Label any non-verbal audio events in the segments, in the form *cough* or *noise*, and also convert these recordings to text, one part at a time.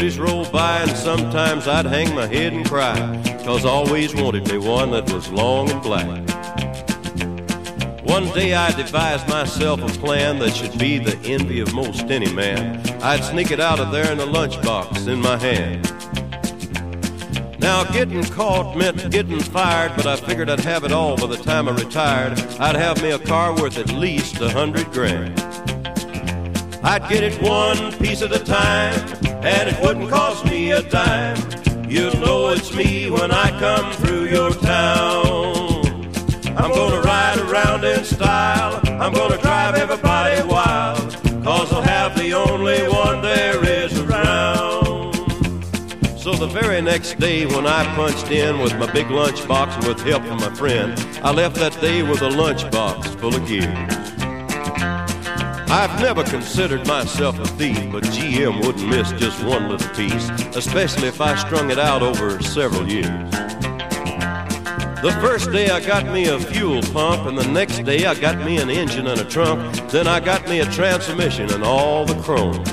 beauties roll by, and sometimes I'd hang my head and cry, cause I always wanted me one that was long and black. One day I devised myself a plan that should be the envy of most any man. I'd sneak it out of there in a lunchbox in my hand. Now, getting caught meant getting fired, but I figured I'd have it all by the time I retired. I'd have me a car worth at least a hundred grand. I'd get it one piece at a time, and it wouldn't cost me a dime. You'll know it's me when I come through your town. I'm gonna ride around in style, I'm gonna drive everybody wild, cause I'll have the only one there is around. So the very next day when I punched in with my big lunchbox and with help from my friend, I left that day with a lunchbox full of gears. I've never considered myself a thief, but GM wouldn't miss just one little piece, especially if I strung it out over several years. The first day I got me a fuel pump, and the next day I got me an engine and a trunk. Then I got me a transmission and all the chrome.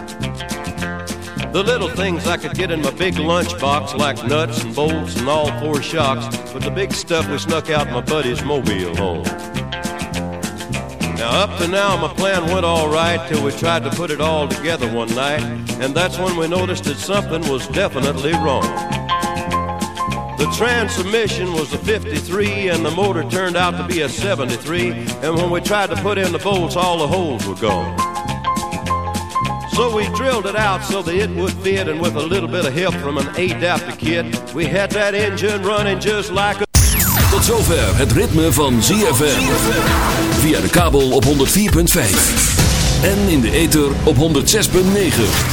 The little things I could get in my big lunchbox, like nuts and bolts and all four shocks, but the big stuff we snuck out my buddy's mobile home. Now, up to now, my plan went all right till we tried to put it all together one night, and that's when we noticed that something was definitely wrong. The transmission was a 53, and the motor turned out to be a 73, and when we tried to put in the bolts, all the holes were gone. So we drilled it out so that it would fit, and with a little bit of help from an adapter kit, we had that engine running just like a. Tot zover het ritme van ZFM. Via de kabel op 104.5. En in de ether op 106.9.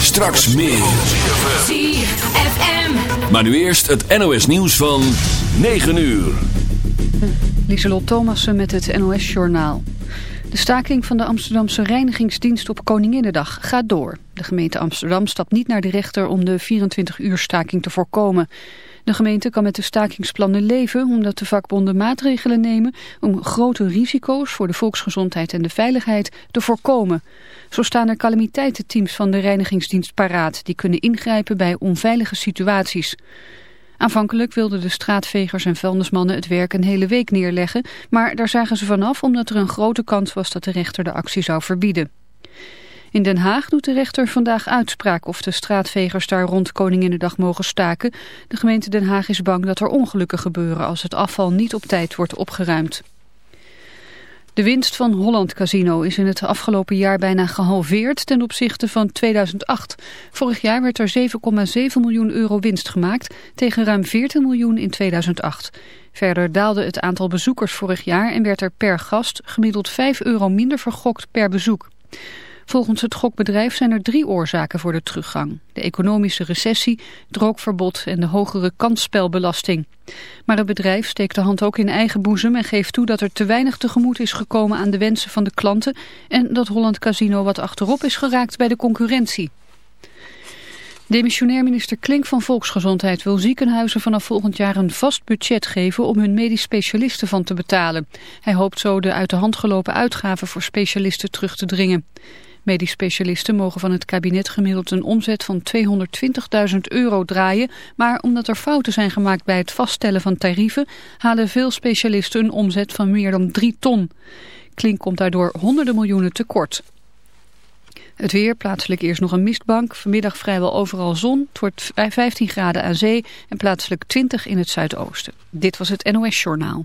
Straks meer. ZFM. Maar nu eerst het NOS nieuws van 9 uur. Lieselot Thomassen met het NOS-journaal. De staking van de Amsterdamse reinigingsdienst op Koninginnedag gaat door. De gemeente Amsterdam stapt niet naar de rechter om de 24-uur staking te voorkomen. De gemeente kan met de stakingsplannen leven omdat de vakbonden maatregelen nemen om grote risico's voor de volksgezondheid en de veiligheid te voorkomen. Zo staan er calamiteitenteams van de reinigingsdienst paraat die kunnen ingrijpen bij onveilige situaties. Aanvankelijk wilden de straatvegers en vuilnismannen het werk een hele week neerleggen, maar daar zagen ze vanaf omdat er een grote kans was dat de rechter de actie zou verbieden. In Den Haag doet de rechter vandaag uitspraak of de straatvegers daar rond Koninginnedag mogen staken. De gemeente Den Haag is bang dat er ongelukken gebeuren als het afval niet op tijd wordt opgeruimd. De winst van Holland Casino is in het afgelopen jaar bijna gehalveerd ten opzichte van 2008. Vorig jaar werd er 7,7 miljoen euro winst gemaakt tegen ruim 14 miljoen in 2008. Verder daalde het aantal bezoekers vorig jaar en werd er per gast gemiddeld 5 euro minder vergokt per bezoek. Volgens het gokbedrijf zijn er drie oorzaken voor de teruggang. De economische recessie, droogverbod en de hogere kansspelbelasting. Maar het bedrijf steekt de hand ook in eigen boezem en geeft toe dat er te weinig tegemoet is gekomen aan de wensen van de klanten en dat Holland Casino wat achterop is geraakt bij de concurrentie. Demissionair minister Klink van Volksgezondheid wil ziekenhuizen vanaf volgend jaar een vast budget geven om hun medisch specialisten van te betalen. Hij hoopt zo de uit de hand gelopen uitgaven voor specialisten terug te dringen. Medisch specialisten mogen van het kabinet gemiddeld een omzet van 220.000 euro draaien, maar omdat er fouten zijn gemaakt bij het vaststellen van tarieven, halen veel specialisten een omzet van meer dan 3 ton. Klink komt daardoor honderden miljoenen tekort. Het weer, plaatselijk eerst nog een mistbank. Vanmiddag vrijwel overal zon. Het wordt 15 graden aan zee en plaatselijk 20 in het zuidoosten. Dit was het NOS Journaal.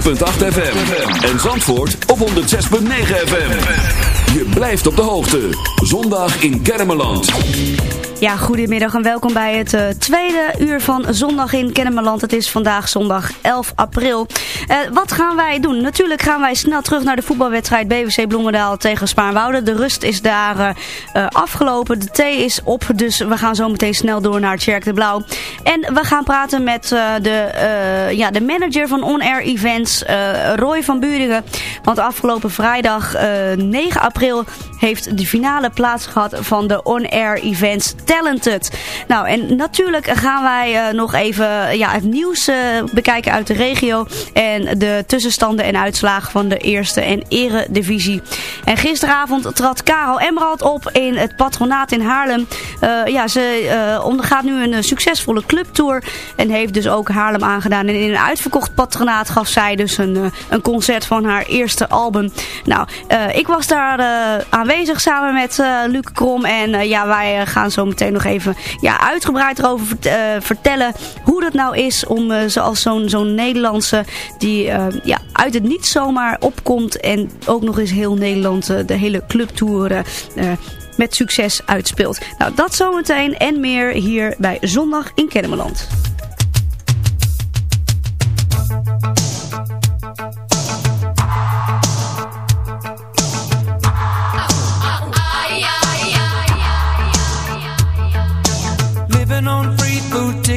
FM. En Zandvoort op 106.9 FM. Je blijft op de hoogte. Zondag in Kennemerland. Ja, goedemiddag en welkom bij het eh, tweede uur van Zondag in Kennemerland. Het is vandaag zondag 11 april. Eh, wat gaan wij doen? Natuurlijk gaan wij snel terug naar de voetbalwedstrijd BWC Bloemendaal tegen Spaarnwoude. De rust is daar eh, eh, afgelopen, de thee is op, dus we gaan zo meteen snel door naar Tjerk de Blauw. En we gaan praten met de, ja, de manager van On Air Events, Roy van Buringen. Want afgelopen vrijdag eh, 9 april heeft de finale plaats gehad van de On Air Events Talented. Nou, en natuurlijk gaan wij eh, nog even ja, het nieuws eh, bekijken uit de regio. En de tussenstanden en uitslagen van de eerste en eredivisie. En gisteravond trad Karel Emerald op in het patronaat in Haarlem. Eh, ja, ze eh, ondergaat nu een eh, succesvolle clubtour. En heeft dus ook Haarlem aangedaan. En in een uitverkocht patronaat gaf zij dus een, eh, een concert van haar eerste album. Nou, eh, ik was daar eh, aanwezig samen met eh Luc Krom. En eh, ja, wij eh, gaan zo meteen meteen nog even ja, uitgebreid erover vertellen hoe dat nou is om zoals zo'n zo'n Nederlandse die ja, uit het niet zomaar opkomt en ook nog eens heel Nederland de hele clubtour met succes uitspeelt. Nou, dat zometeen en meer hier bij Zondag in Kennemerland.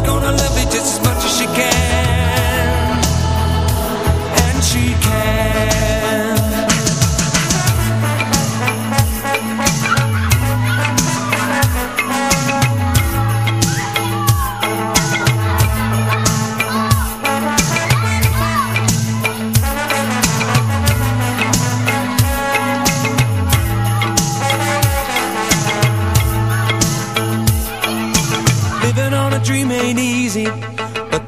gonna love you just as much as she can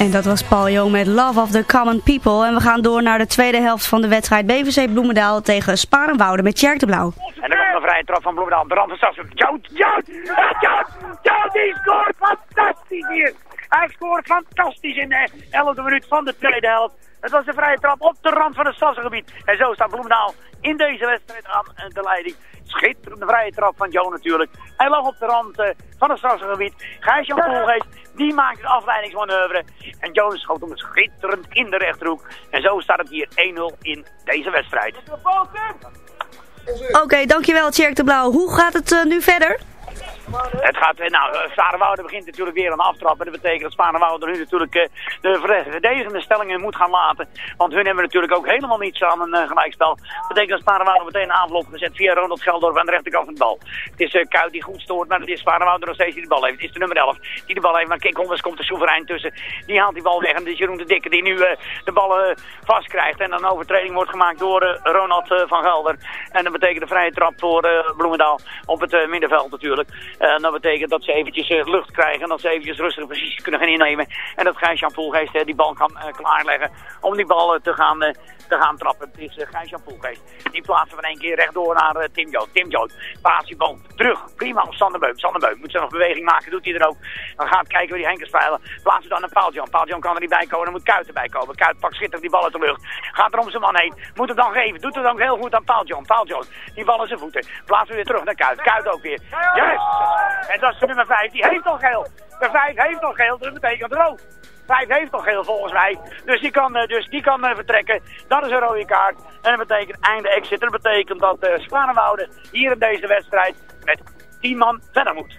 En dat was Paul Jong met Love of the Common People. En we gaan door naar de tweede helft van de wedstrijd BVC Bloemendaal tegen Sparenwouden met Tjerk de Blauw. En dan komt een vrije trap van Bloemendaal. De rand van Stadsel. Jout, Jout, Jout, Jout, die scoort fantastisch hier. Hij scoort fantastisch in de 11e minuut van de tweede helft. Het was een vrije trap op de rand van het stadsgebied. En zo staat Bloemendaal in deze wedstrijd aan de leiding. Schitterende vrije trap van Joe natuurlijk. Hij lag op de rand uh, van het stadsgebied. Gijs-Jan Koolgeest, die maakt het afleidingsmanoeuvre. En Jonas schoot hem schitterend in de rechterhoek. En zo staat het hier 1-0 in deze wedstrijd. Oké, dankjewel Tjerk de Blauw. Hoe gaat het uh, nu verder? Het gaat, eh, nou, Sparenwoude begint natuurlijk weer aan aftrappen. Dat betekent dat Sparenwoude nu natuurlijk uh, de verdedigende stellingen moet gaan laten. Want hun hebben natuurlijk ook helemaal niets aan een gelijkspel. Dat betekent dat Sparenwoude meteen een aanval opgezet via Ronald Geldorf aan de rechterkant van de bal. Het is Kuit die goed stoort, maar het is Sparenwoude nog steeds die de bal heeft. Het is de nummer 11 die de bal heeft. Maar Kik Honders komt er soeverein tussen. Die haalt die bal weg. En het is Jeroen de Dikke die nu de bal vast krijgt. En een overtreding wordt gemaakt door Ronald van Gelder. En dat betekent een vrije trap voor Bloemendaal op het middenveld natuurlijk. En dat betekent dat ze eventjes uh, lucht krijgen en dat ze eventjes rustige posities kunnen gaan innemen. En dat Gijs-Jan Poelgeest uh, die bal kan uh, klaarleggen om die bal te, gaan, te gaan trappen. Het is Gijs-Jan Poelgeest. Die plaatsen van één keer rechtdoor naar Tim Jood. Tim Jood paas die bal terug. Prima op Sander Beuk. Sander Beuk moet ze nog beweging maken, doet hij er ook. Dan gaat kijken waar die Henkers spelen. Plaatsen dan naar Paul-Jan. Paul-Jan kan er niet bij komen, dan moet Kuit erbij komen. Kuit pakt schitterend die bal uit de lucht. Gaat er om zijn man heen. Moet het dan geven. Doet het dan heel goed aan Paul-Jan. Paul-Jan. Die bal zijn voeten. Plaatsen weer terug naar Kuit. Kuit ook weer. Yes! En dat is de nummer 5, die heeft al geel. De 5 heeft al geel, dus dat betekent rood. 5 heeft al geel volgens mij. Dus die kan, dus die kan uh, vertrekken. Dat is een rode kaart. En dat betekent einde exit. Dat betekent dat uh, hier in deze wedstrijd met 10 man verder moet.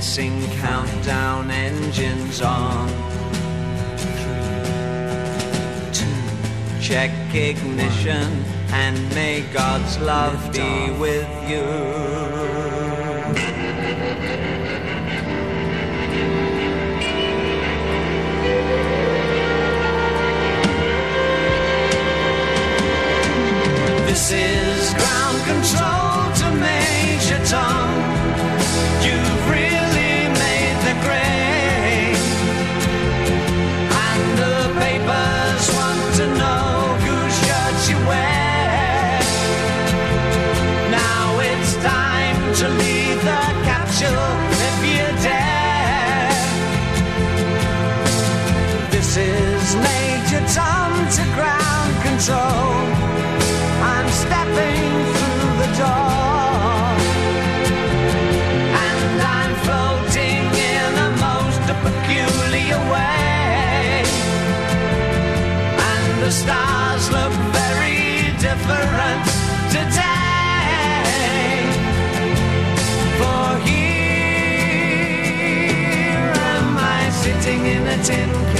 Commencing countdown engines on. Three, two. Check ignition and may God's love be with you. This is ground control to Major Tom. Control. I'm stepping through the door. And I'm floating in a most peculiar way. And the stars look very different today. For here am I sitting in a tin can.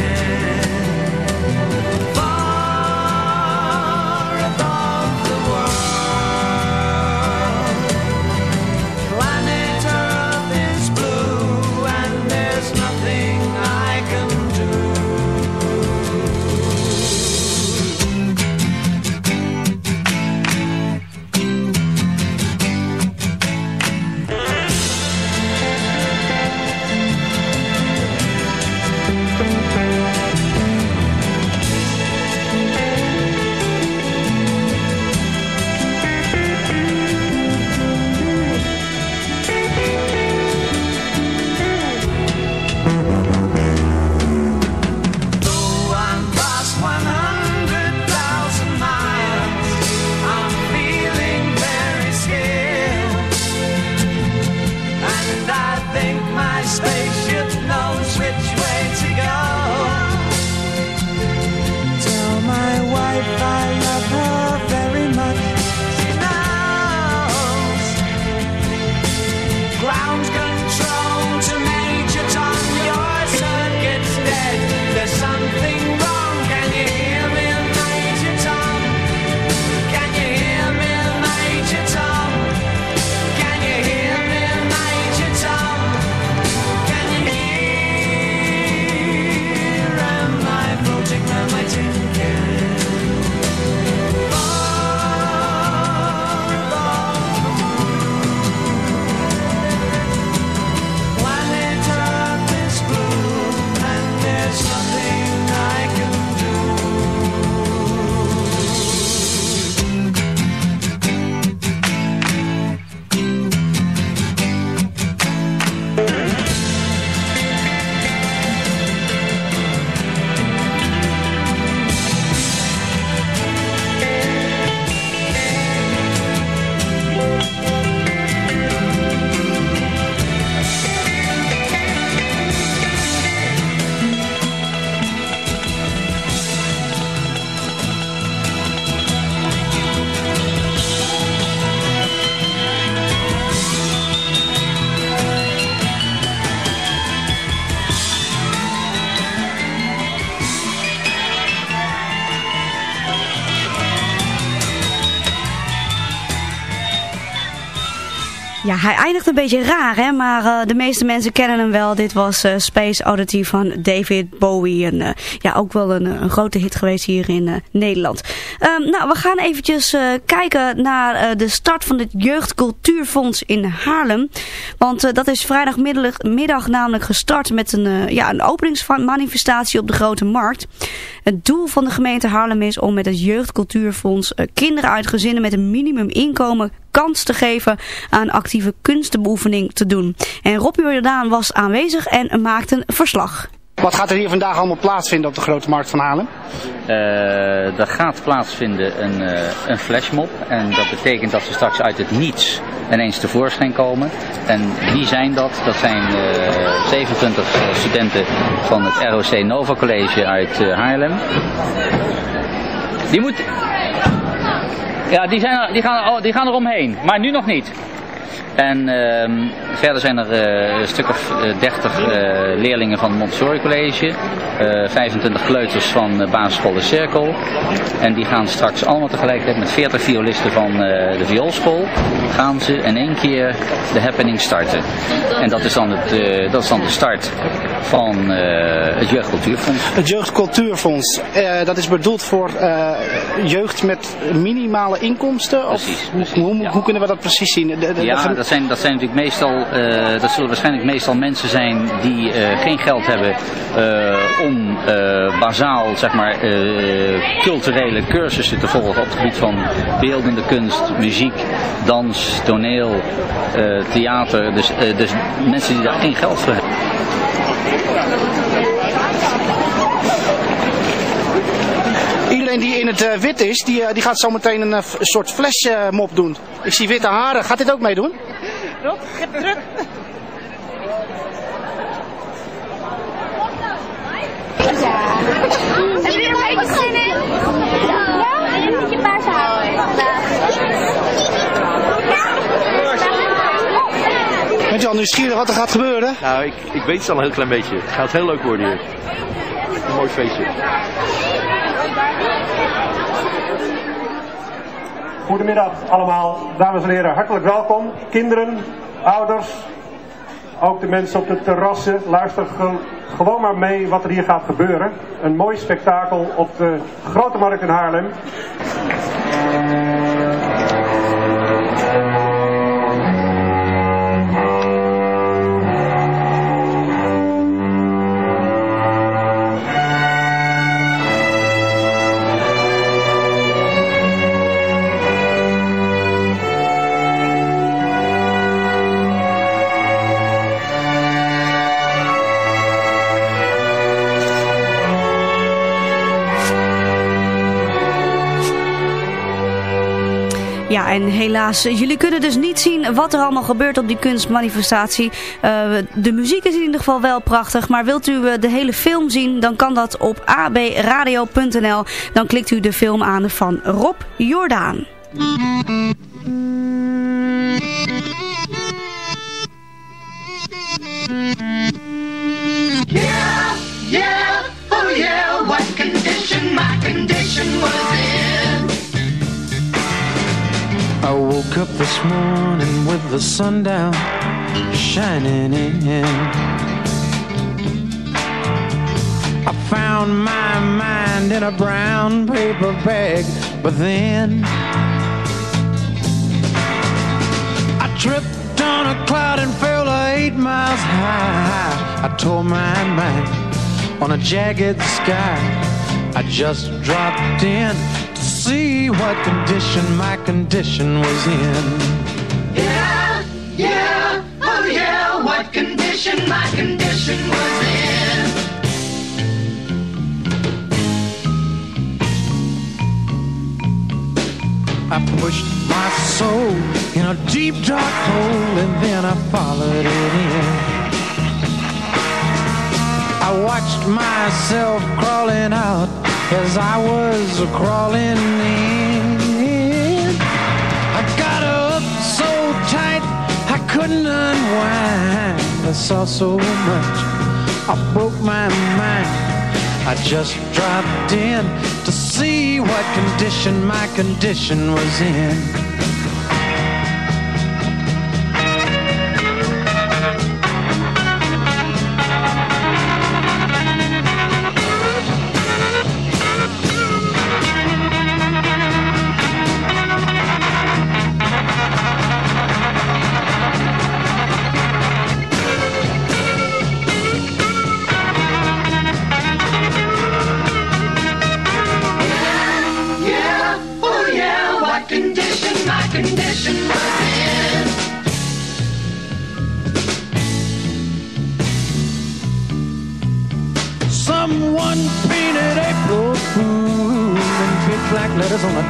Eindigt een beetje raar, hè? maar eh, de meeste mensen kennen hem wel. Dit was eh, Space Oddity van David Bowie. En eh, ja, ook wel een, een grote hit geweest hier in Nederland. Ehm, nou, we gaan eventjes kijken naar de start van het Jeugdcultuurfonds in Haarlem. Want dat is vrijdagmiddag middag namelijk gestart met een, ja, een openingsmanifestatie op de Grote Markt. Het doel van de gemeente Haarlem is om met het Jeugdcultuurfonds uh, kinderen uit gezinnen met een minimuminkomen kans te geven aan actieve kunstenbeoefening te doen. En Rob Jordaan was aanwezig en maakte een verslag. Wat gaat er hier vandaag allemaal plaatsvinden op de Grote Markt van Haarlem? Uh, er gaat plaatsvinden een, uh, een flashmob. En dat betekent dat ze straks uit het niets ineens tevoorschijn komen. En wie zijn dat? Dat zijn uh, 27 studenten van het ROC Nova College uit Haarlem. Die moet... Ja, die, zijn, die, gaan, die gaan er omheen. Maar nu nog niet. En uh, verder zijn er uh, een stuk of 30 uh, leerlingen van het Montessori College. 25 kleuters van de basisschool De Cirkel. En die gaan straks allemaal tegelijkertijd met 40 violisten van de vioolschool. Gaan ze in één keer de happening starten. En dat is dan, het, dat is dan de start van het Jeugdcultuurfonds. Het Jeugdcultuurfonds, dat is bedoeld voor jeugd met minimale inkomsten? Precies. Of, hoe, hoe, ja. hoe, kunnen we dat precies zien? De, de, ja, dat zijn, dat zijn natuurlijk meestal, uh, dat zullen waarschijnlijk meestal mensen zijn die uh, geen geld hebben uh, om bazaal, zeg maar, culturele cursussen te volgen op het gebied van beeldende kunst, muziek, dans, toneel, theater. Dus, dus mensen die daar geen geld voor hebben. Iedereen die in het uh, wit is, die, uh, die gaat zo meteen een, uh, soort flashmop doen. Ik zie witte haren. Gaat dit ook meedoen? Rob, heb druk. Ja. Heb je er een beetje zin in? Ja? En moet je paars houden. Bent je al nieuwsgierig wat er gaat gebeuren? Nou, ik, ik weet het al een heel klein beetje. Het gaat heel leuk worden hier. Een mooi feestje. Goedemiddag allemaal, dames en heren, hartelijk welkom. Kinderen, ouders, ook de mensen op de terrassen. Luister ge gewoon maar mee wat er hier gaat gebeuren. Een mooi spektakel op de Grote Markt in Haarlem. En helaas, jullie kunnen dus niet zien wat er allemaal gebeurt op die kunstmanifestatie. Uh, de muziek is in ieder geval wel prachtig, maar wilt u uh, de hele film zien, dan kan dat op abradio.nl. Dan klikt u de film aan van Rob Jordaan. This morning with the sun down shining in. I found my mind in a brown paper bag, but then I tripped on a cloud and fell eight miles high. I tore my mind on a jagged sky. I just dropped in see what condition my condition was in. Yeah, yeah, oh yeah, what condition my condition was in. I pushed my soul in a deep dark hole and then I followed it in. I watched myself crawling out as I was crawling in. I got up so tight I couldn't unwind. I saw so much, I broke my mind. I just dropped in to see what condition my condition was in.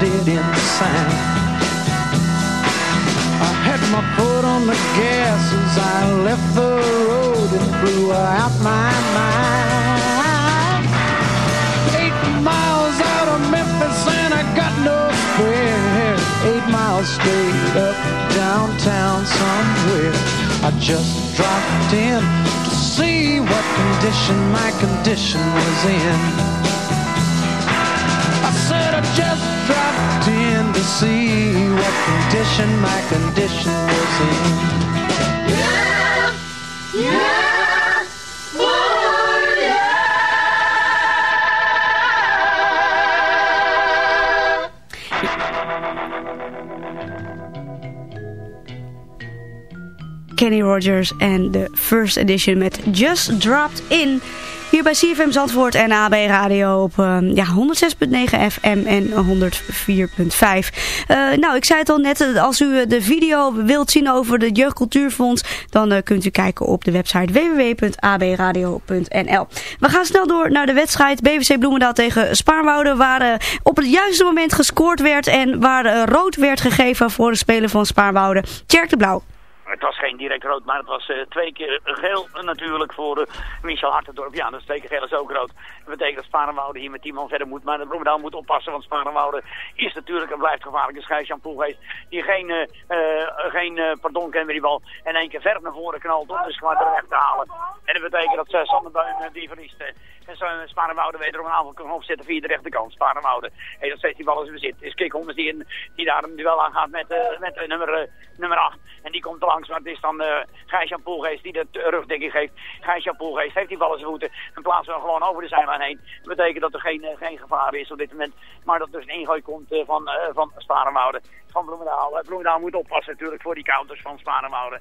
Dead sign. I had my foot on the gas as I left the road and blew out my mind. Eight miles out of Memphis and I got no spare. Eight miles straight up downtown somewhere. I just dropped in to see what condition my condition was in. See what condition my condition was in. Yeah, yeah, oh yeah. Kenny Rogers and the first edition met Just Dropped In. Hier bij CFM Zandvoort en AB Radio op uh, ja, 106.9 FM en 104.5. Uh, nou, ik zei het al net, eh, als u de video wilt zien over de Jeugdcultuurfonds, dan kunt u kijken op de website www.abradio.nl. We gaan snel door naar de wedstrijd BVC Bloemendaal tegen Spaarnwoude, waar op het juiste moment gescoord werd en waar rood werd gegeven voor de speler van Spaarnwoude, Tjerk de Blauw. Het was geen direct rood, maar het was uh, twee keer geel natuurlijk voor uh, Michel Hartendorp. Ja, dat is twee keer geel is ook rood. Betekent dat Sparenwoude hier met 10 man verder moet. Maar de Bloemendaal moet oppassen, want Sparenwoude is natuurlijk en blijft gevaarlijke schijf. Jan Poelgeest die geen, geen pardon kent met die bal. En één keer ver naar voren knalt om de schwaarder weg te halen. En dat betekent dat uh, Sander Buin die verliest. en Sparenwoude wederom een aanval kan opzetten via de rechterkant. Sparenwoude heeft nog steeds die bal in bezit. Is Kik Hommers die, in, die daar een duel aangaat met, met nummer, nummer 8. En die komt langs, maar het is dan uh, Gijs-Jan die de rugdekking geeft. Gijs-Jan heeft die bal in zijn voeten en plaatsen hem gewoon over de zijlijn Dat betekent dat er geen, uh, geen gevaar is op dit moment, maar dat dus een ingooi komt uh, van, van Sparenwouden. Van Bloemendaal. Bloemendaal moet oppassen natuurlijk voor die counters van Sparenwouden.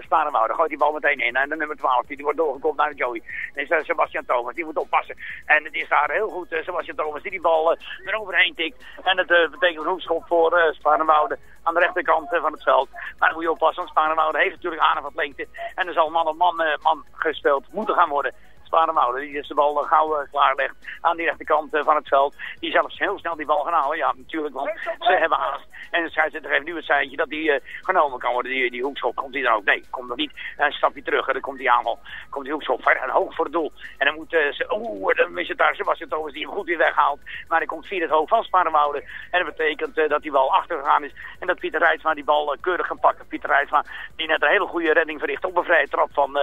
Sparenwouden gooit die bal meteen in. En de nummer 12 die, wordt doorgekomen naar Joey. Dat is Sebastian Thomas, die moet oppassen. En het is daar heel goed Sebastian Thomas die die bal eroverheen tikt. En dat betekent een hoekschop voor Sparenwouden aan de rechterkant van het veld. Maar dan moet je oppassen, want heeft natuurlijk aan wat lengte. En er zal man op man, man gespeeld moeten gaan worden. Sparenwoude, die is de bal uh, gauw uh, klaarlegt aan die rechterkant van het veld. Die zelfs heel snel die bal gaan halen. Ja, natuurlijk, want ze hebben haast. En de scheidsrechter geeft nu het seintje dat die genomen kan worden. Die, die hoekschop komt hij dan ook. Nee, komt nog niet. Dan stap je terug en dan komt die aanval. Komt die hoekschop ver en hoog voor het doel. En dan moet ze, oeh, dan is het daar Sebastian Thomas die hem goed weer weghaalt. Maar hij komt via het hoofd van Sparenwoude. En dat betekent dat die bal achtergegaan is. En dat Pieter Rijtsma die bal keurig kan pakken. Pieter Rijtsma die net een hele goede redding verricht op een vrije trap van uh.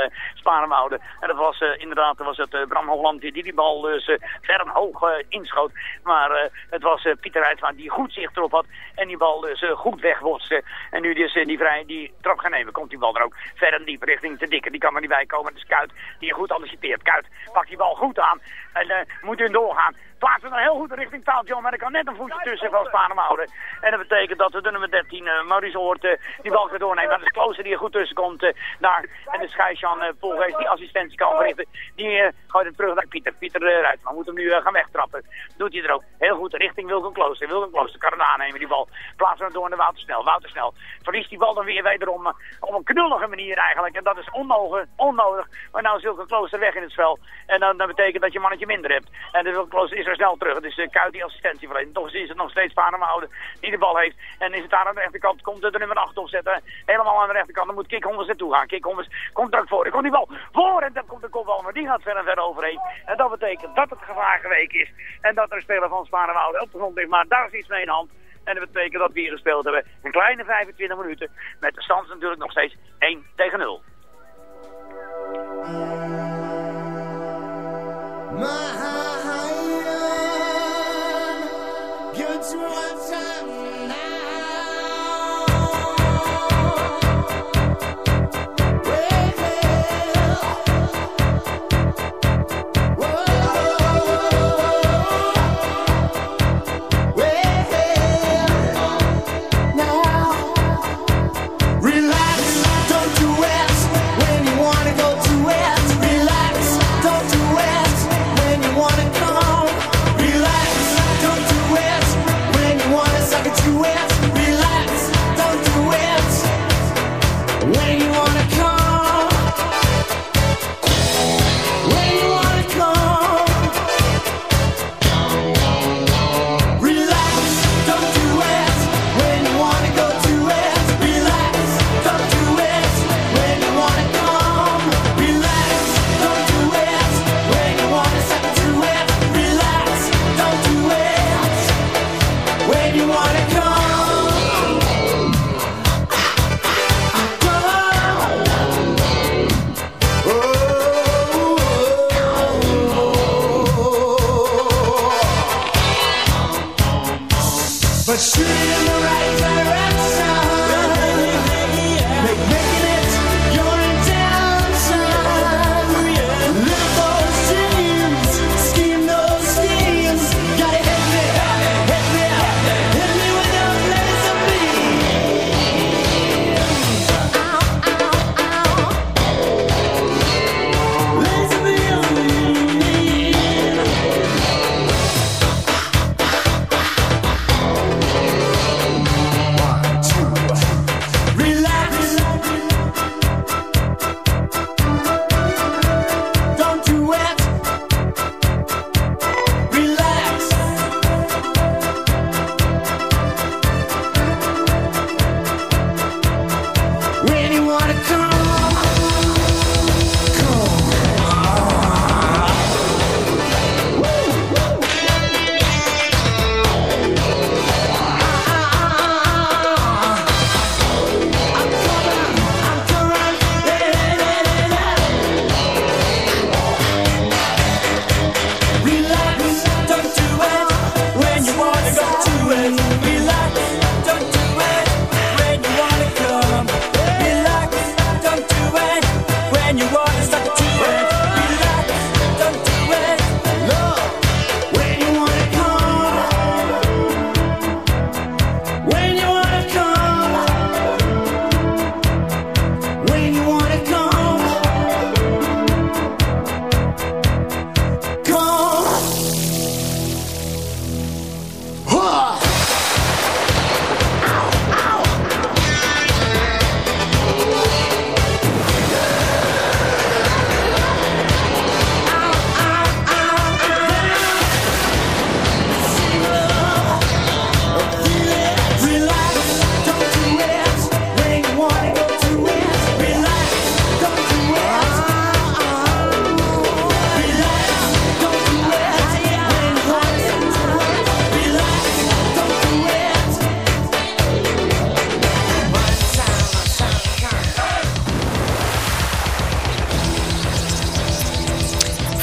En dat was inderdaad was het uh, Bram Holland die die bal dus ver en hoog inschoot. Maar het was Pieter Rijtsma die goed zicht erop had en die bal dus goed wegwotste. En nu dus die vrij die trap gaan nemen, komt die bal er ook ver en diep richting te dikke. Die kan er niet bij komen. Dus Kuit die goed anticipeert. Kuit pakt die bal goed aan en moet in doorgaan plaatsen dan heel goed richting Taal John, maar er kan net een voetje tussen van Spanem houden. En dat betekent dat de nummer 13, uh, Maurice Hoort, uh, die bal gaat doornemen. Dat is Klooster die er goed tussen komt daar. En de Schijsjan uh, Poelgeest die assistentie kan verrichten. Die gooit hem terug naar Pieter. Pieter eruit, maar moet hem nu gaan wegtrappen. Doet hij er ook heel goed richting Wilken Klooster. Wilken Klooster kan hem aannemen, die bal. Plaatsen hem door naar Woutersnel. Woutersnel verliest die bal dan weer wederom op een knullige manier eigenlijk. En dat is onnodig, onnodig. Maar nou is Wilken Klooster weg in het spel. En dan betekent dat je mannetje minder hebt. En de Wilken Klooster is er snel terug. Het is uh, Kuit die assistentie verleent. Toch is het nog steeds Panemoude die de bal heeft. En is het daar aan de rechterkant, komt er nummer 8 opzetten. Helemaal aan de rechterkant, dan moet Kik Hommers naartoe gaan. Kik Hommers komt er voor. Er komt die bal voor en dan komt de kopbal, maar die gaat ver en ver overheen. En dat betekent dat het gevaar geweken is. En dat er een speler van Sparenwoude op de grond ligt. Maar daar is iets mee in hand. En dat betekent dat we hier gespeeld hebben. Een kleine 25 minuten. Met de stand natuurlijk nog steeds 1 tegen 0. Mahaya, good to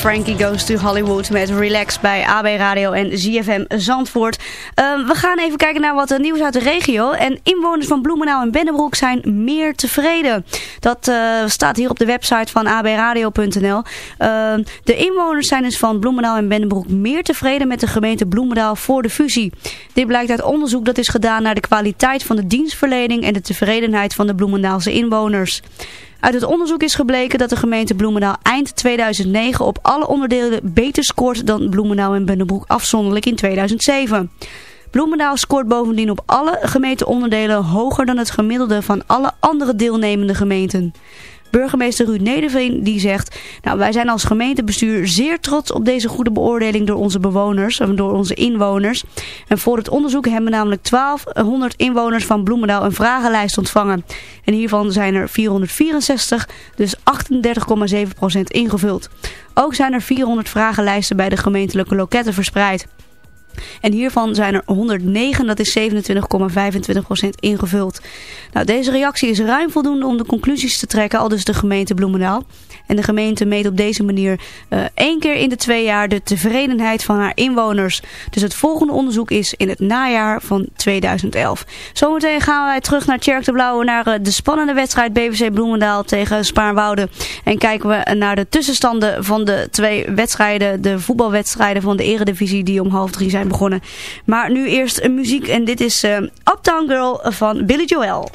Frankie Goes to Hollywood met Relax bij AB Radio en ZFM Zandvoort. Ehm, we gaan even kijken naar wat nieuws uit de regio. En inwoners van Bloemendaal en Bennebroek zijn meer tevreden. Dat eh, staat hier op de website van abradio.nl. Ehm, de inwoners zijn dus van Bloemendaal en Bennebroek meer tevreden met de gemeente Bloemendaal voor de fusie. Dit blijkt uit onderzoek dat is gedaan naar de kwaliteit van de dienstverlening en de tevredenheid van de Bloemendaalse inwoners. Uit het onderzoek is gebleken dat de gemeente Bloemendaal eind 2009 op alle onderdelen beter scoort dan Bloemendaal en Bennebroek afzonderlijk in 2007. Bloemendaal scoort bovendien op alle gemeenteonderdelen hoger dan het gemiddelde van alle andere deelnemende gemeenten. Burgemeester Ruud Nederveen die zegt, nou wij zijn als gemeentebestuur zeer trots op deze goede beoordeling door onze bewoners, door onze inwoners. En voor het onderzoek hebben namelijk 1200 inwoners van Bloemendaal een vragenlijst ontvangen. En hiervan zijn er 464, dus 38,7% ingevuld. Ook zijn er 400 vragenlijsten bij de gemeentelijke loketten verspreid. En hiervan zijn er 109, dat is 27,25% ingevuld. Nou, deze reactie is ruim voldoende om de conclusies te trekken, al dus de gemeente Bloemendaal. En de gemeente meet op deze manier uh, één keer in de twee jaar de tevredenheid van haar inwoners. Dus het volgende onderzoek is in het najaar van 2011. Zometeen gaan wij terug naar Tjerk de Blauwe, naar uh, de spannende wedstrijd BVC Bloemendaal tegen Spaarnwoude. En kijken we naar de tussenstanden van de twee wedstrijden, de voetbalwedstrijden van de eredivisie die om half drie zijn begonnen. Maar nu eerst muziek en dit is uh, Uptown Girl van Billy Joel.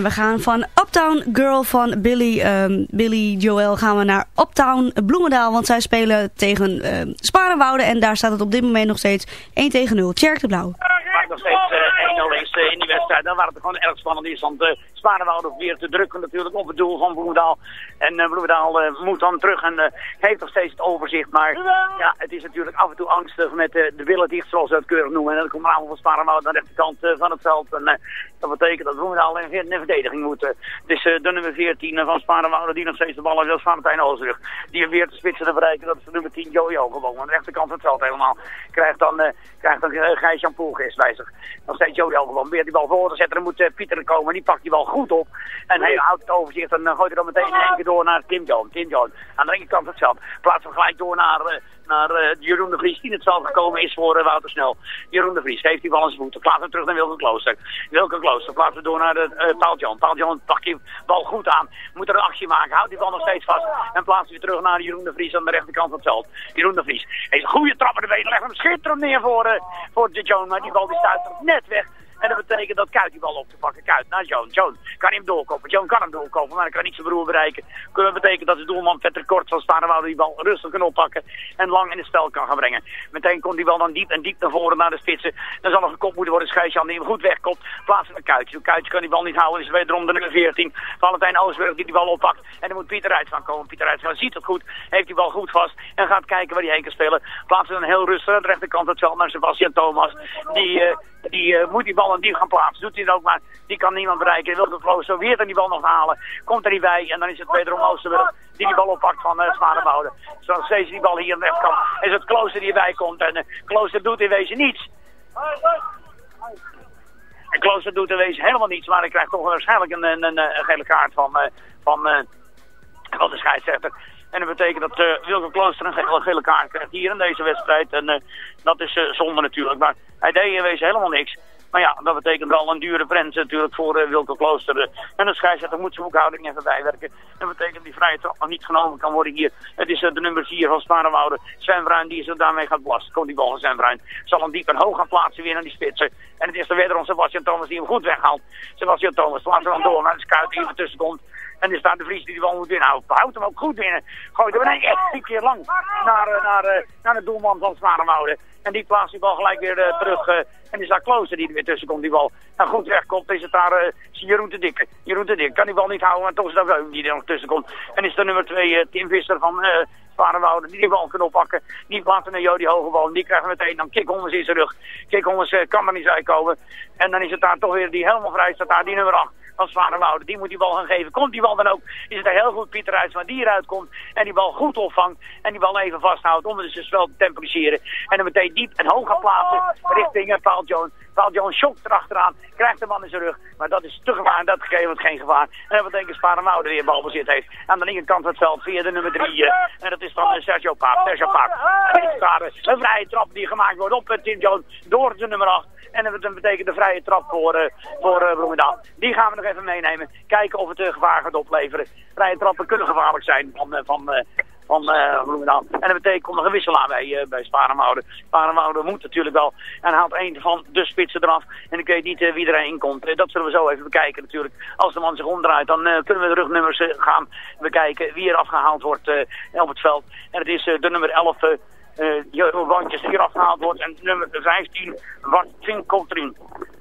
En we gaan van Uptown Girl van Billy, um, Billy Joel gaan we naar Uptown Bloemendaal. Want zij spelen tegen uh, Sparenwoude. En daar staat het op dit moment nog steeds 1 tegen 0. Tjerk de Blauw. nog steeds uh, 1-0 is uh, in die wedstrijd. Dan waar het gewoon erg spannend is. Want uh, Sparenwoude weer te drukken natuurlijk op het doel van Bloemendaal. En uh, Bloemendaal uh, moet dan terug en uh, heeft nog steeds het overzicht. Maar ja, het is natuurlijk af en toe angstig met de billen dicht, zoals we het keurig noemen. En dan komt allemaal van Sparenwoude aan de rechterkant van het veld. En dat betekent dat Bloemendaal in de verdediging moet. Het is de nummer 14 van Sparenwoude die nog steeds de bal heeft. Valentijn Oosterug. Die weer te spitsen te bereiken. Dat is de nummer 10 Jojo gewoon. Aan de rechterkant van het veld helemaal. Krijgt dan, krijgt dan Gijs-Jan Poelgeest bij zich. Nog steeds Jojo gewoon. Weer die bal voor te zetten. Dan moet Pieter komen. Die pakt die bal goed op. En hij houdt het overzicht. En dan gooit hij dan meteen in één keer door naar Tim Jones. Tim Jones. Aan de linkerkant van het veld. Plaatst hem gelijk door naar... Uh, naar uh, Jeroen de Vries, die in het veld gekomen is voor uh, Wouter Snel. Jeroen de Vries geeft die bal aan zijn voeten, plaatst hem terug naar Wilke Klooster. Wilke Klooster plaatst hem door naar de, uh, Paaltjan. Paaltjan pakt die bal goed aan, moet er een actie maken, houdt die bal nog steeds vast en plaatst weer terug naar Jeroen de Vries aan de rechterkant van het veld. Jeroen de Vries heeft een goede trap in de benen, legt hem schitterend neer voor, voor de maar die bal die stuit net weg. En dat betekent dat Kuit die bal op te pakken. Kuit naar Joan. Joan kan hem doorkopen. Joan kan hem doorkopen, maar hij kan niet zijn broer bereiken. Dat betekent dat de doelman Petter Kort van Sparenwoude die bal rustig kan oppakken. En lang in het spel kan gaan brengen. Meteen komt die bal dan diep en diep naar voren naar de spitsen. Dan zal er gekopt moeten worden. Schijsjan die hem goed wegkomt. Plaatsen naar Kuitje. Kuitje kan die bal niet houden. Is wederom de nummer 14. Valentijn Oosburg die die bal oppakt. En dan moet Pieter Rijtsman komen. Pieter Rijtsman ziet het goed. Heeft die bal goed vast. En gaat kijken waar hij heen kan spelen. Plaatsen dan heel rustig aan de rechterkant het veld naar Sebastian Thomas. Die... Uh, die uh, moet die bal aan diep gaan plaatsen. Doet hij dan ook, maar die kan niemand bereiken. Wil de Klooster weer dan die bal nog halen. Komt er niet bij en dan is het wederom Oosterburg die die bal oppakt van uh, Zwaardenbouwde. Zoals steeds die bal hier de rechterkant. Is het Klooster die erbij komt en uh, Klooster doet in wezen niets. En Klooster doet in wezen helemaal niets, maar hij krijgt toch waarschijnlijk een, een, een, gele kaart van, van, uh, van de scheidsrechter. En dat betekent dat uh, Wilke Klooster een gele, gele kaart krijgt hier in deze wedstrijd. En uh, dat is uh, zonde natuurlijk. Maar hij deed in wezen helemaal niks. Maar ja, dat betekent wel een dure prent natuurlijk voor Wilke Klooster. en de scheidsrechter moet zijn boekhouding even bijwerken. Dat betekent die vrije trap nog niet genomen kan worden hier. Het is de nummer 4 van Sparenwoude. Sven Bruin die ze daarmee gaat belasten. Komt die bal van Sven Bruin. Zal hem diep en hoog gaan plaatsen weer naar die spitsen. En het is er wederom Sebastian Thomas die hem goed weghaalt. Sebastian Thomas plaatst hem door naar de scout die er tussen komt. En er staat de Vries die die bal moet inhouden. Houdt hem ook goed binnen. Gooit hem in echt een keer lang naar, uh, naar, uh, naar de doelman van Sparenwoude. En die plaatst die bal gelijk weer uh, terug. En is daar Klooster die er weer tussen komt, die bal. Nou goed wegkomt, is het daar uh, Jeroen te Dikke. Jeroen te Dikke kan die bal niet houden, maar toch is dat Weum die er nog tussen komt. En is de nummer 2 uh, Tim Visser van uh, Sparenwoude die die bal kan oppakken. Die plaatst naar Jody Hogebal en die krijgt meteen dan Kikhommers in zijn rug. Kikhommers kan er niet uitkomen. En dan is het daar toch weer die helemaal vrij staat daar, die nummer 8 van Zwaardenwoude. Die moet die bal gaan geven. Komt die bal dan ook, is het er heel goed Pieter Uitsma die eruit komt. En die bal goed opvangt. En die bal even vasthoudt om het dus wel te temporiseren. En dan meteen diep en hoog gaan plaatsen richting uh, Paul Jones. Paul Jones schokt erachteraan. Krijgt de man in zijn rug. Maar dat is te gevaar. Dat geeft geen gevaar. En dat betekent Sparenwoude weer balbezit heeft. Aan de linkerkant van het veld via de nummer 3. Uh, en dat is dan uh, Sergio Paap. Sergio Paap. Een vrije trap die gemaakt wordt op Tim Jones door de nummer 8. En dat betekent de vrije trap voor, uh, voor uh, Bloemendaal. Die gaan we nog even meenemen. Kijken of het uh, gevaar gaat opleveren. Vrije trappen kunnen gevaarlijk zijn van, van, van uh, Bloemendaal. En dat betekent komt nog een wissel aan bij, uh, bij Sparenwoude. Sparenwoude moet natuurlijk wel. En haalt een van de spitsen eraf. En ik weet niet uh, wie erin komt. Dat zullen we zo even bekijken natuurlijk. Als de man zich omdraait, dan kunnen we de rugnummers gaan bekijken. Wie er afgehaald wordt op het veld. En het is de nummer 11... Uh, hier afgehaald wordt. En nummer 15, Bart Vinkeltrin.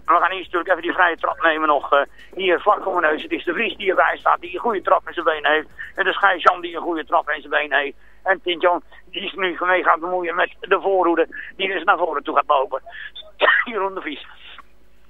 We gaan eerst natuurlijk even die vrije trap nemen nog. Uh, hier vlak voor mijn neus. Het is de Vries die erbij staat, die een goede trap in zijn been heeft. En de Schijsjan die een goede trap in zijn been heeft. En Tintjan die is nu mee gaat bemoeien met de voorhoede. Die dus naar voren toe gaat lopen. *coughs* Jeroen de Vries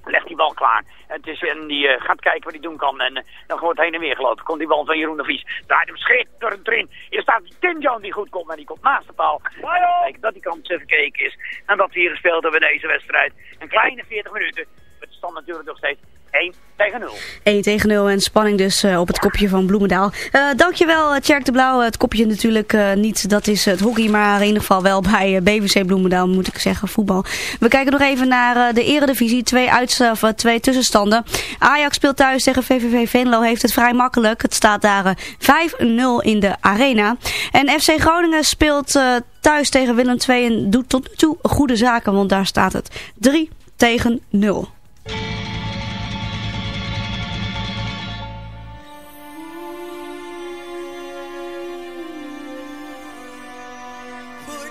legt die bal klaar. Het is, en die uh, gaat kijken wat hij doen kan. En uh, dan wordt heen en weer gelopen. Komt die bal van Jeroen de Vries. Draait hem schitterend erin. Hier staat Tinjan die goed komt. Maar die komt naast de paal. Dat dat die kant verkeken is. En dat we hier gespeeld hebben deze wedstrijd. Een kleine 40 minuten. Het stand natuurlijk nog steeds 1 tegen 0. 1 tegen 0 en spanning dus uh, op het kopje van Bloemendaal. Uh, dankjewel Tjerk de Blauw. Het kopje natuurlijk niet, dat is het hockey, maar in ieder geval wel *laughs* bij BVC Bloemendaal moet ik zeggen, voetbal. We kijken nog even naar de eredivisie. Twee, uitstaf, twee tussenstanden. Ajax speelt thuis tegen VVV Venlo, heeft het vrij makkelijk. Het staat daar 5-0 in de arena. En FC Groningen speelt thuis tegen Willem II en doet tot nu toe goede zaken, want daar staat het 3 tegen 0.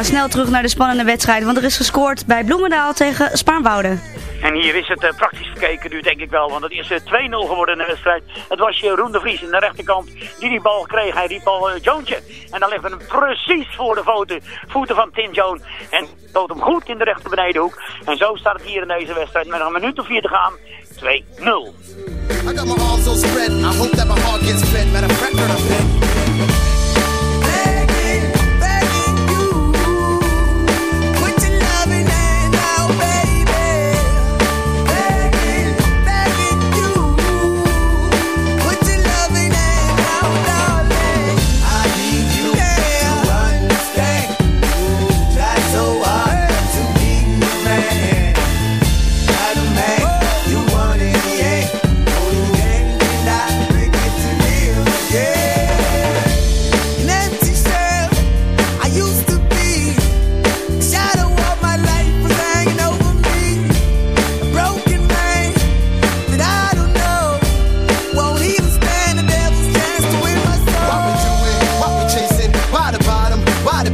gaan snel terug naar de spannende wedstrijd, want er is gescoord bij Bloemendaal tegen Spaarnwoude. En hier is het eh, praktisch gekeken nu denk ik wel, want het is eh, 2-0 geworden in de wedstrijd. Het was Jeroen de Vries aan de rechterkant die die bal kreeg. Hij riep al eh, Joontje. En dan legde hem precies voor de voeten, voeten van Tim Joan. En stoot hem goed in de rechter benedenhoek. En zo staat het hier in deze wedstrijd met nog een minuut of vier te gaan. 2-0. I got my arms so spread. I hope that my heart gets fed. Matter of fact,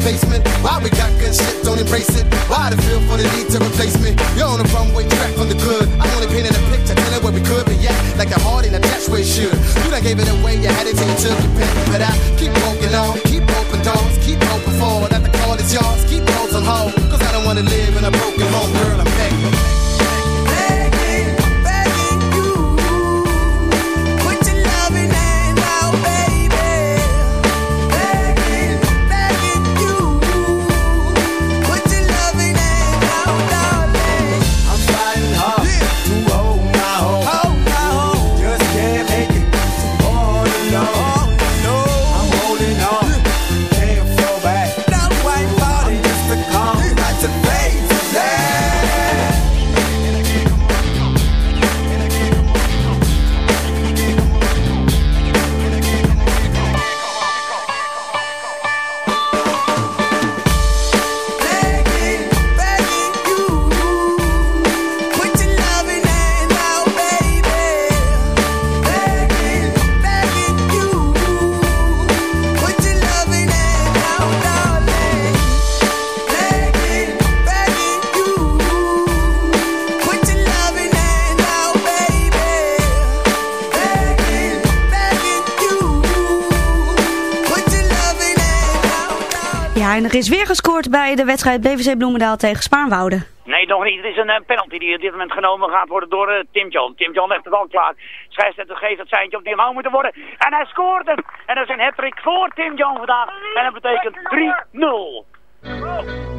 basement? Why we got good shit? Don't embrace it. Why the feel for the need to replace me? You're on the runway track from the good. I'm only painting a picture, telling where we could be at. Like a heart in a dash it should. You done gave it away, you had it till you pen. But I keep walking on, keep open doors, keep open forward. That the call is yours, keep those on hold. Cause I don't wanna live in a broken home, girl. I'm begging. Is weer gescoord bij de wedstrijd BVC Bloemendaal tegen Spaarnwoude. Nee, nog niet. Het is een eh, penalty die op dit moment genomen gaat worden door eh, Tim John. Tim John heeft het al klaar. Scheidsrechter geeft het seintje op die hem moeten worden. En hij scoort hem. En dat is een hat voor Tim John vandaag. En dat betekent 3-0.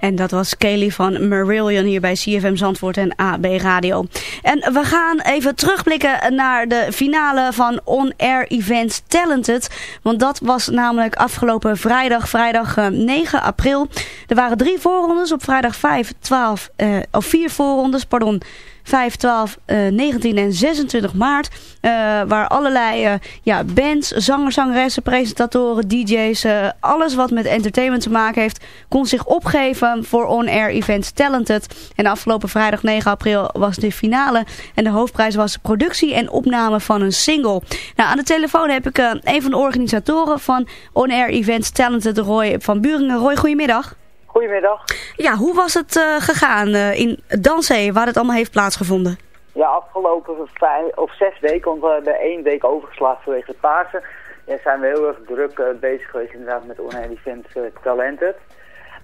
En dat was Kelly van Marillion hier bij CFM Zandvoort en AB Radio. En we gaan even terugblikken naar de finale van On Air Events Talented. Want dat was namelijk afgelopen vrijdag, vrijdag eh, 9 april. Er waren drie voorrondes op vrijdag 5, 12, eh, of vier voorrondes, pardon. 5, 12, eh, 19 en 26 maart. eh, waar allerlei eh, ja, bands, zangers, zangeressen, presentatoren, DJ's, eh, alles wat met entertainment te maken heeft, kon zich opgeven voor On-Air Events Talented. En afgelopen vrijdag 9 april was de finale. En de hoofdprijs was productie en opname van een single. Nou, aan de telefoon heb ik een van de organisatoren van On-Air Events Talented, Roy van Buringen. Roy, goedemiddag. Goedemiddag. Ja, hoe was het eh, gegaan eh, in Danzee, waar het allemaal heeft plaatsgevonden? Ja, afgelopen vijf of zes weken, want we hebben één week overgeslagen vanwege Pasen. Ja, zijn we heel erg druk eh, bezig geweest inderdaad met On-Air Events Talented.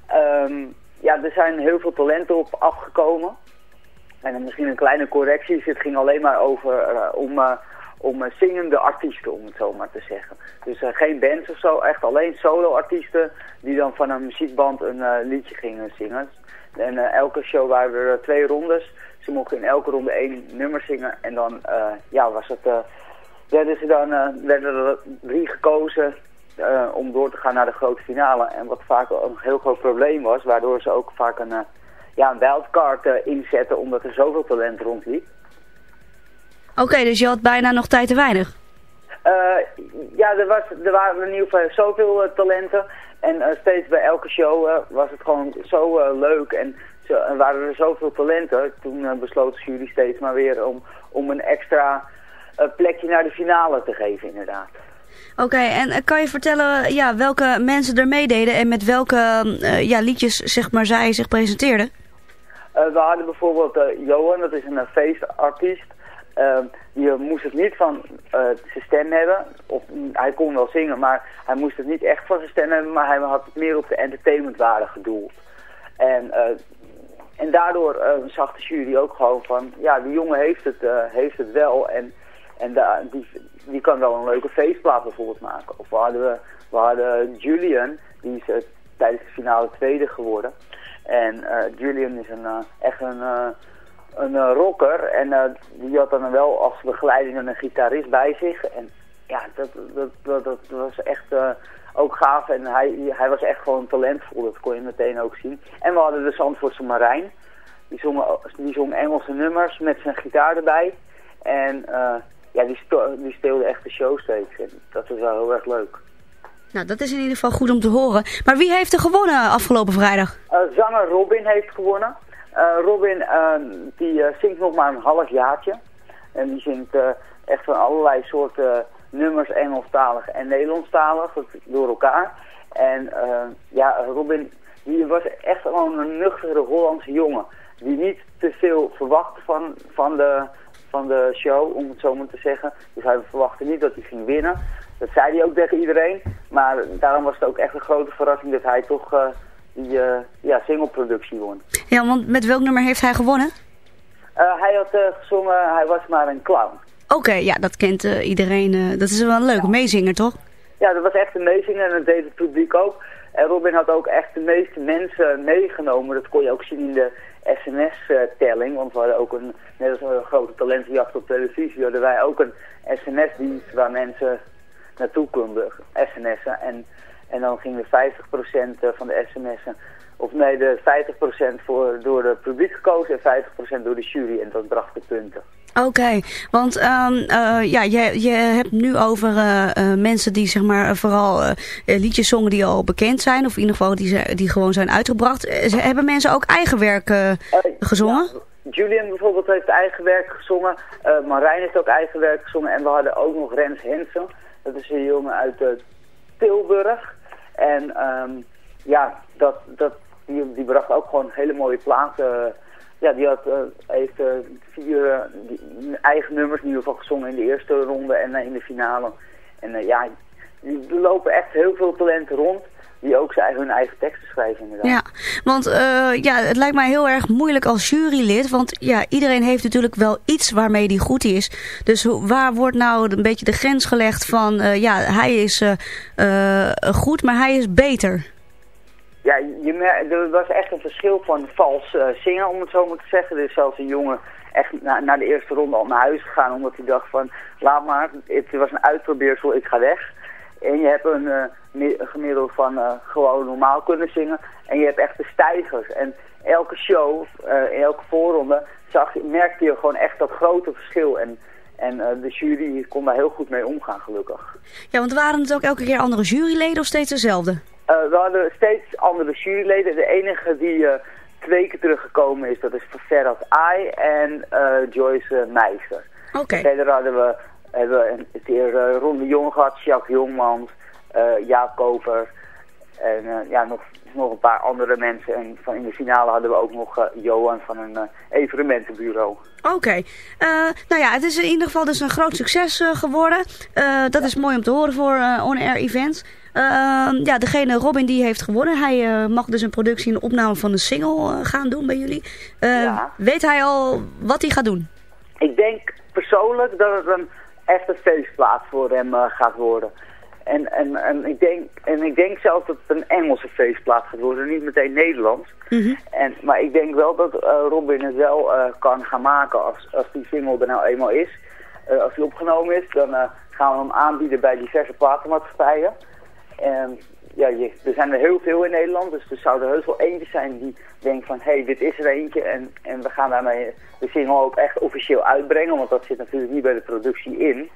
Ehm, ja, er zijn heel veel talenten op afgekomen. En dan misschien een kleine correctie. Het ging alleen maar over om, om eh, zingende artiesten, om het zo maar te zeggen. Dus eh, geen bands of zo, echt alleen solo-artiesten die dan van een muziekband een eh, liedje gingen zingen. En elke show waren er twee rondes. Ze mochten in elke ronde één nummer zingen. En dan ja, was het, werden, ze dan, werden er drie gekozen om door te gaan naar de grote finale. En wat vaak een heel groot probleem was, waardoor ze ook vaak een, eh, ja, een wildcard inzetten omdat er zoveel talent rondliep. Oké, dus je had bijna nog tijd te weinig. Eh, ja, er, was, er waren in ieder geval zoveel eh, talenten. En eh, steeds bij elke show was het gewoon zo leuk. En, zo, en waren er zoveel talenten. Toen uh, besloten jullie steeds maar weer om, om een extra plekje naar de finale te geven, inderdaad. Oké, en kan je vertellen ja, welke mensen er meededen en met welke eh, ja, liedjes zeg maar, zij zich presenteerden? We hadden bijvoorbeeld Johan, dat is een feestartiest. Uh, die moest het niet van zijn stem hebben. Of, hij kon wel zingen, maar hij moest het niet echt van zijn stem hebben. Maar hij had het meer op de entertainmentwaarde gedoeld. En, en daardoor zag de jury ook gewoon van... Ja, die jongen heeft het, heeft het wel. En, en die, die kan wel een leuke feestplaat bijvoorbeeld maken. Of we hadden, we hadden Julian, die is tijdens de finale tweede geworden. En Julian is een, echt een, een rocker. En die had dan wel als begeleiding een gitarist bij zich. En ja, dat, dat, dat, dat was echt ook gaaf. En hij, hij was echt gewoon talentvol. Dat kon je meteen ook zien. En we hadden de Zandvoortse Marijn. Die zong, die zong Engelse nummers met zijn gitaar erbij. En ja, die, die speelde echt de show steeds. En dat was wel heel erg leuk. Nou, dat is in ieder geval goed om te horen. Maar wie heeft er gewonnen afgelopen vrijdag? Uh, zanger Robin heeft gewonnen. Uh, Robin uh, die uh, zingt nog maar een half jaartje. En die zingt uh, echt van allerlei soorten nummers, Engelstalig en Nederlandstalig, door elkaar. En ja, Robin die was echt gewoon een nuchtere Hollandse jongen. Die niet te veel verwachtte van, van, de, van de show, om het zo maar te zeggen. Dus hij verwachtte niet dat hij ging winnen. Dat zei hij ook tegen iedereen. Maar daarom was het ook echt een grote verrassing dat hij toch die uh, ja, singleproductie won. Ja, want met welk nummer heeft hij gewonnen? Uh, hij had gezongen Hij was maar een clown. Oké, okay, ja, dat kent iedereen. dat is wel een leuke ja. meezinger, toch? Ja, dat was echt een meezinger en dat deed het publiek ook. En Robin had ook echt de meeste mensen meegenomen. Dat kon je ook zien in de sms-telling. Want we hadden ook een, net als een grote talentenjacht op televisie, hadden wij ook een sms-dienst waar mensen naartoe konden sms'en. En, en dan gingen 50% van de sms'en, of nee, de 50% voor, door het publiek gekozen en 50% door de jury. En dat bracht de punten. Oké, want ehm, eh, ja, je, je hebt nu over eh, eh, mensen die zeg maar vooral eh, liedjes zongen die al bekend zijn. Of in ieder geval die, die gewoon zijn uitgebracht. Eh, ze- hebben mensen ook eigen werk eh, gezongen? Julian bijvoorbeeld heeft eigen werk gezongen. eh Marijn heeft ook eigen werk gezongen. En we hadden ook nog Rens Hensen. Dat is een jongen uit eh, Tilburg. En ehm, ja, dat, dat, die, die bracht ook gewoon hele mooie platen. ja, die had, eh, heeft eh, vier eigen nummers in ieder geval gezongen in de eerste ronde en eh, in de finale. En ja, er lopen echt heel veel talenten rond. Die ook zijn, hun eigen teksten schrijven inderdaad. Ja, want eh, ja, het lijkt mij heel erg moeilijk als jurylid. Want ja, iedereen heeft natuurlijk wel iets waarmee die goed is. Dus waar wordt nou een beetje de grens gelegd van... eh, ja, hij is eh, goed, maar hij is beter. Ja, je er was echt een verschil van vals zingen, om het zo maar te zeggen. Er is zelfs een jongen echt na, na de eerste ronde al naar huis gegaan, omdat hij dacht van, laat maar, het was een uitprobeersel, ik ga weg. En je hebt een, een gemiddelde van eh, gewoon normaal kunnen zingen. En je hebt echt de stijgers. En elke show, eh, in elke voorronde, zag, merkte je gewoon echt dat grote verschil. En, en de jury kon daar heel goed mee omgaan, gelukkig. Ja, want waren het ook elke keer andere juryleden of steeds dezelfde? We hadden steeds andere juryleden. De enige die twee keer teruggekomen is, dat is Ferhat Ai en Joyce Meister. Oké. Verder hadden we, hebben we een keer eh Ron de Jong gehad, Jacques Jongmans, eh Jaap Koper en eh, ja, nog, nog een paar andere mensen. En van in de finale hadden we ook nog Johan van een evenementenbureau. Oké. Nou ja, het is in ieder geval dus een groot succes geworden. Dat is mooi om te horen voor on-air events. Ja, degene Robin die heeft gewonnen. Hij mag dus een productie en opname van een single gaan doen bij jullie. Weet hij al wat hij gaat doen? Ik denk persoonlijk dat het een echte feestplaats voor hem eh, gaat worden. En, en, en, ik denk, en ik denk zelfs dat het een Engelse feestplaats gaat worden, niet meteen Nederlands. En, maar ik denk wel dat eh, Robin het wel eh, kan gaan maken als, als die single er nou eenmaal is. Als die opgenomen is, dan gaan we hem aanbieden bij diverse platenmaatschappijen. En ja, je, er zijn er heel veel in Nederland, dus er zou er heus wel eentje zijn die denkt van, hé, hey, dit is er eentje en, en we gaan daarmee de single ook echt officieel uitbrengen, want dat zit natuurlijk niet bij de productie in.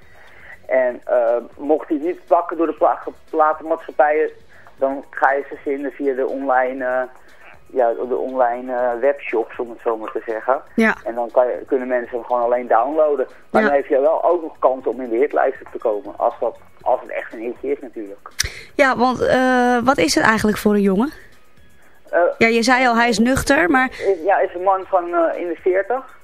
En eh, mocht hij niet pakken door de pla platenmaatschappijen, dan ga je ze vinden via de online, eh, ja, de online eh, webshops, om het zo maar te zeggen. Ja. En dan kan je, kunnen mensen hem gewoon alleen downloaden. Maar Ja. dan heb je wel ook nog kans om in de hitlijsten te komen, als, dat, als het echt een hitje is natuurlijk. Ja, want eh, wat is het eigenlijk voor een jongen? Eh, Ja, je zei al, hij is nuchter, maar... ja, is een man van in de 40.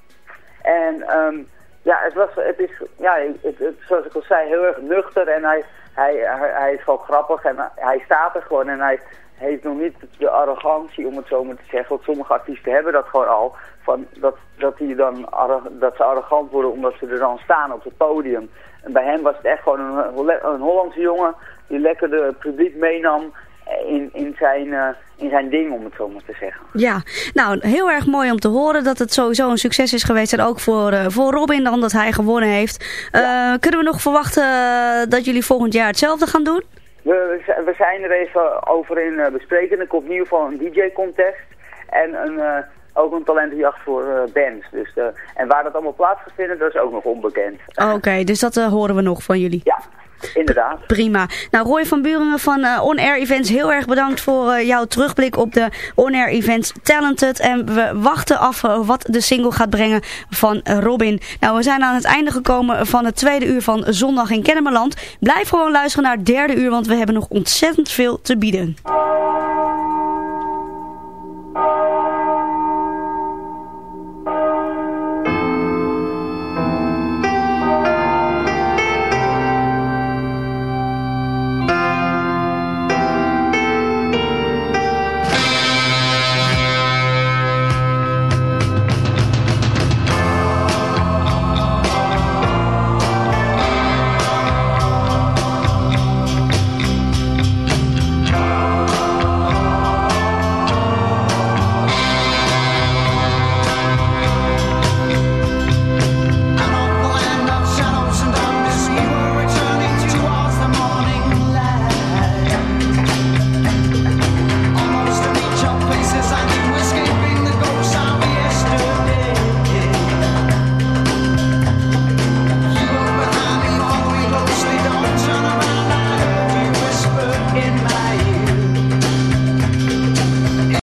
En ehm, ja, het was, het is, ja, het, het- zoals ik al zei, heel erg nuchter. En hij, hij, hij, hij is gewoon grappig en hij staat er gewoon. En hij heeft nog niet de arrogantie, om het zo maar te zeggen. Want sommige artiesten hebben dat gewoon al. Van dat, dat, die dan, dat ze arrogant worden omdat ze er dan staan op het podium. En bij hem was het echt gewoon een, een Hollandse jongen die lekker de publiek meenam in, in, zijn, eh, in zijn ding, om het zo maar te zeggen. Ja, nou heel erg mooi om te horen dat het sowieso een succes is geweest. En ook voor, eh, voor Robin dan dat hij gewonnen heeft. Eh, Kunnen we nog verwachten dat jullie volgend jaar hetzelfde gaan doen? We, we zi- we zijn er even over in eh, bespreken. Er komt in ieder geval een DJ-contest en een, eh, ook een talentenjacht voor eh, bands. Dus, eh, en waar dat allemaal plaats gaat vinden, dat is ook nog onbekend. Oké, dus dat horen we nog van jullie. Ja, inderdaad. Prima. Nou, Roy van Buringen van eh, On Air Events, heel erg bedankt voor eh, jouw terugblik op de On Air Events Talented. En we wachten af eh, wat de single gaat brengen van Robin. Nou, we zijn aan het einde gekomen van het tweede uur van Zondag in Kennemerland. Blijf gewoon luisteren naar het derde uur, want we hebben nog ontzettend veel te bieden.